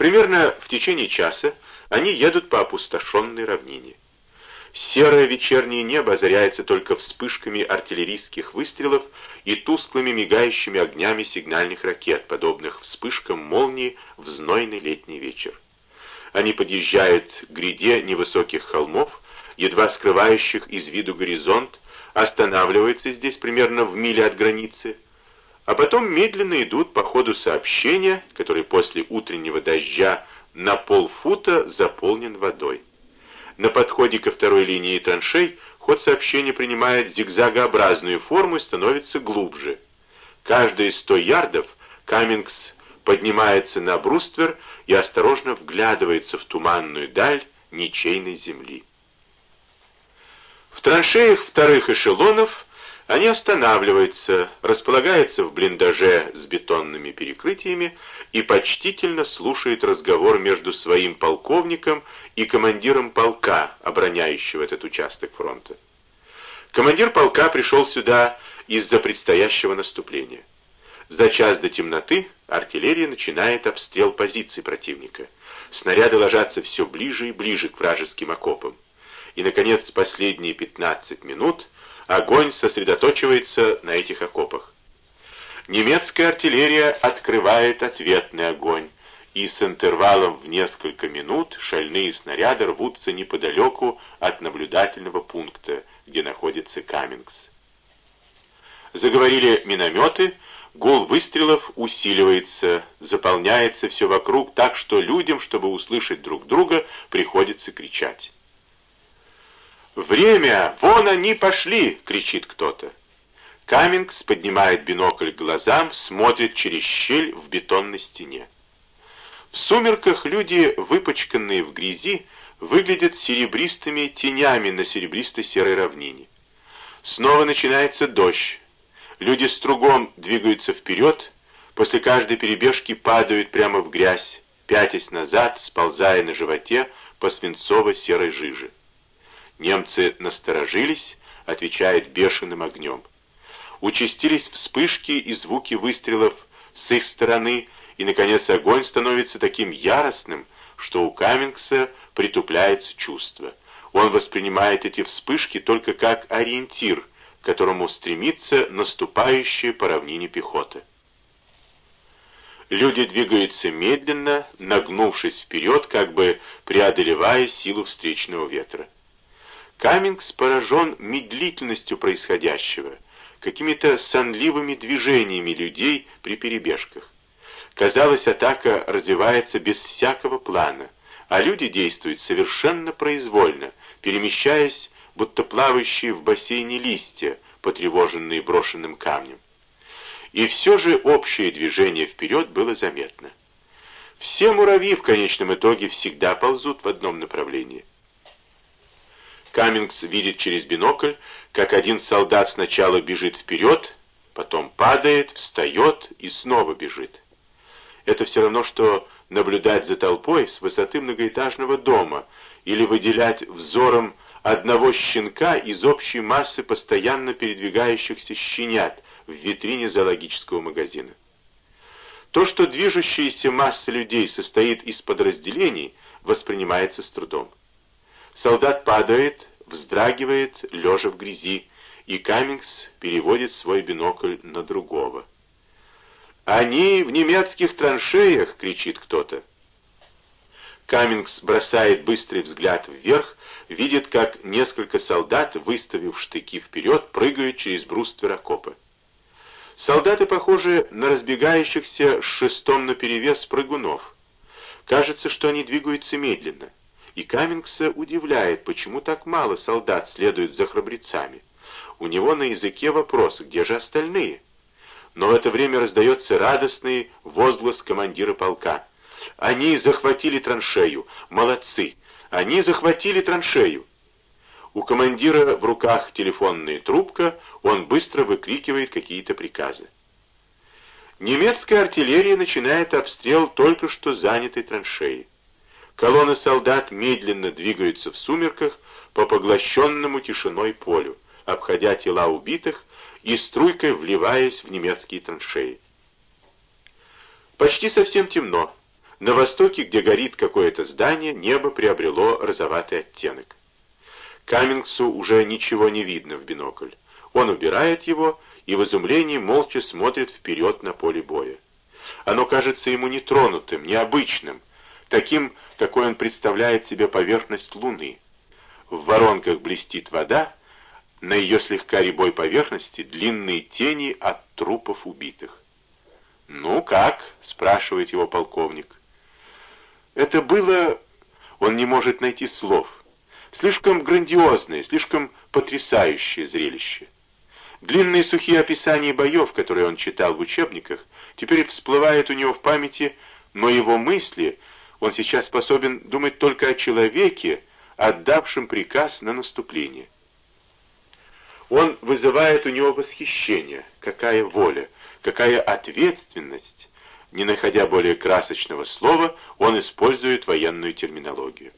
Примерно в течение часа они едут по опустошенной равнине. Серое вечернее небо озаряется только вспышками артиллерийских выстрелов и тусклыми мигающими огнями сигнальных ракет, подобных вспышкам молнии в знойный летний вечер. Они подъезжают к гряде невысоких холмов, едва скрывающих из виду горизонт, останавливаются здесь примерно в миле от границы, а потом медленно идут по ходу сообщения, который после утреннего дождя на полфута заполнен водой. На подходе ко второй линии траншей ход сообщения принимает зигзагообразную форму и становится глубже. Каждые сто ярдов Каммингс поднимается на бруствер и осторожно вглядывается в туманную даль ничейной земли. В траншеях вторых эшелонов они останавливаются, располагаются в блиндаже с бетонными перекрытиями и почтительно слушают разговор между своим полковником и командиром полка, обороняющего этот участок фронта. Командир полка пришел сюда из-за предстоящего наступления. За час до темноты артиллерия начинает обстрел позиций противника. Снаряды ложатся все ближе и ближе к вражеским окопам. И, наконец, последние 15 минут огонь сосредоточивается на этих окопах. Немецкая артиллерия открывает ответный огонь, и с интервалом в несколько минут шальные снаряды рвутся неподалеку от наблюдательного пункта, где находится Каммингс. Заговорили минометы, гул выстрелов усиливается, заполняется все вокруг так, что людям, чтобы услышать друг друга, приходится кричать. «Время! Вон они пошли!» — кричит кто-то. Каммингс поднимает бинокль к глазам, смотрит через щель в бетонной стене. В сумерках люди, выпачканные в грязи, выглядят серебристыми тенями на серебристо-серой равнине. Снова начинается дождь. Люди с тругом двигаются вперед, после каждой перебежки падают прямо в грязь, пятясь назад, сползая на животе по свинцово-серой жиже. Немцы насторожились, отвечают бешеным огнем. Участились вспышки и звуки выстрелов с их стороны, и, наконец, огонь становится таким яростным, что у Каммингса притупляется чувство. Он воспринимает эти вспышки только как ориентир, к которому стремится наступающая по равнине пехота. Люди двигаются медленно, нагнувшись вперед, как бы преодолевая силу встречного ветра. Каммингс поражен медлительностью происходящего, какими-то сонливыми движениями людей при перебежках. Казалось, атака развивается без всякого плана, а люди действуют совершенно произвольно, перемещаясь, будто плавающие в бассейне листья, потревоженные брошенным камнем. И все же общее движение вперед было заметно. Все муравьи в конечном итоге всегда ползут в одном направлении. Каммингс видит через бинокль, как один солдат сначала бежит вперед, потом падает, встает и снова бежит. Это все равно, что наблюдать за толпой с высоты многоэтажного дома или выделять взором одного щенка из общей массы постоянно передвигающихся щенят в витрине зоологического магазина. То, что движущаяся масса людей состоит из подразделений, воспринимается с трудом. Солдат падает, вздрагивает, лежа в грязи, и Каммингс переводит свой бинокль на другого. «Они в немецких траншеях!» — кричит кто-то. Каммингс бросает быстрый взгляд вверх, видит, как несколько солдат, выставив штыки вперед, прыгают через бруствер окопа. Солдаты похожи на разбегающихся с шестом наперевес прыгунов. Кажется, что они двигаются медленно и Каммингса удивляет, почему так мало солдат следует за храбрецами. У него на языке вопрос, где же остальные? Но в это время раздается радостный возглас командира полка. «Они захватили траншею! Молодцы! Они захватили траншею!» У командира в руках телефонная трубка, он быстро выкрикивает какие-то приказы. Немецкая артиллерия начинает обстрел только что занятой траншеи. Колонны солдат медленно двигаются в сумерках по поглощенному тишиной полю, обходя тела убитых и струйкой вливаясь в немецкие траншеи. Почти совсем темно. На востоке, где горит какое-то здание, небо приобрело розоватый оттенок. Каммингсу уже ничего не видно в бинокль. Он убирает его и в изумлении молча смотрит вперед на поле боя. Оно кажется ему нетронутым, необычным, таким, какой он представляет себе поверхность Луны. В воронках блестит вода, на ее слегка рябой поверхности длинные тени от трупов убитых. «Ну как?» — спрашивает его полковник. Это было... Он не может найти слов. Слишком грандиозное, слишком потрясающее зрелище. Длинные сухие описания боев, которые он читал в учебниках, теперь всплывают у него в памяти, но его мысли, он сейчас способен думать только о человеке, отдавшем приказ на наступление. Он вызывает у него восхищение, какая воля, какая ответственность. Не находя более красочного слова, он использует военную терминологию.